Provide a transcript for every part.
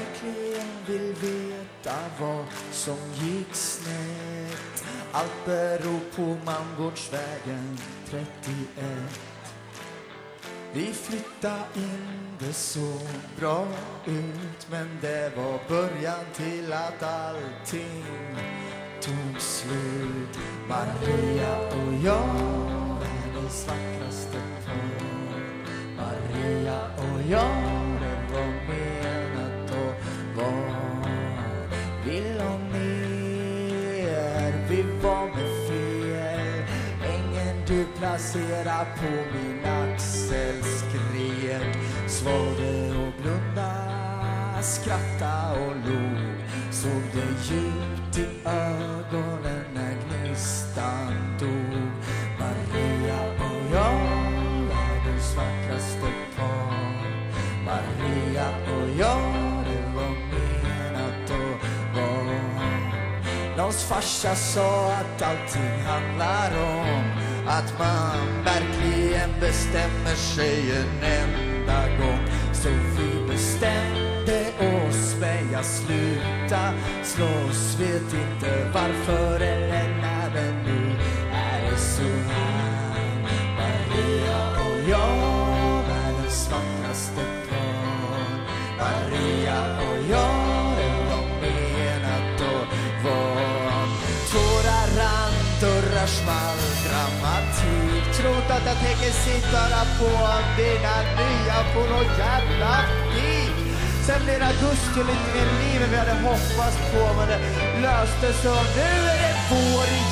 du verkligen vill veta vad som gick snett. Allt beror på Malmgårdsvägen 31 vi flyttade in, det såg bra ut men det var början till att allting tog slut. Maria och jag, världens vackraste par. Maria och jag, Vi la ner, vi var med fel. Ängen du placerar på min axel skrek Svalde och blunda, skratta och log Såg det djupt i ögonen när gnistan dog. Maria och jag, världens vackraste par. Maria och jag, Någons farsa sa att allting handlar om att man verkligen bestämmer sig en enda gång. Så vi bestämde oss, men jag sluta slåss. Vet inte varför eller när, men nu är det så här. Maria och jag, världens vackraste par. Maria gammal dramatik. Trott att jag tänker sitta där på dina nya på nån jävla fik Sen blir augusti lite mer liv än vi hade hoppats på Men det löste så nu är det vår igen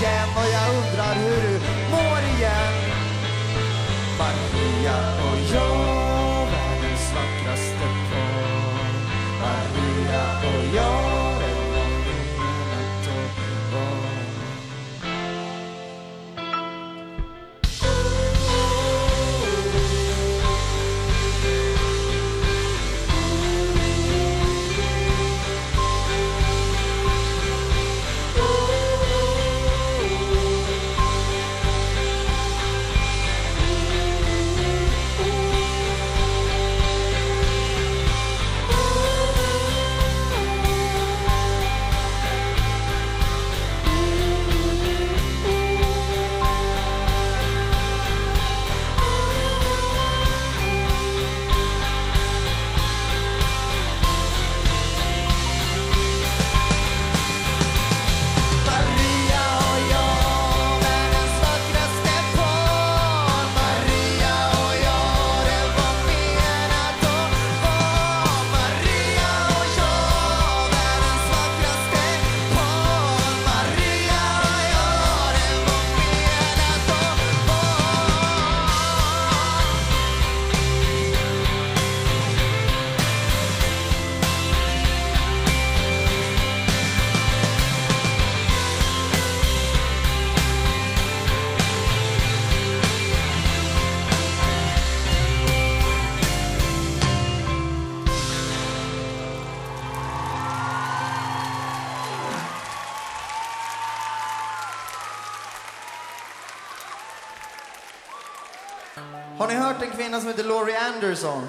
Har ni hört en kvinna som heter Laurie Anderson?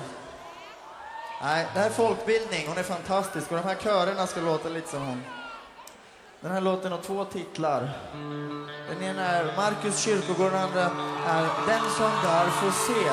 Nej, det här är folkbildning. Hon är fantastisk och de här körerna ska låta lite som hon. Den här låten har två titlar. Den ena är Markus kyrkogård och den andra är Den som dör får se.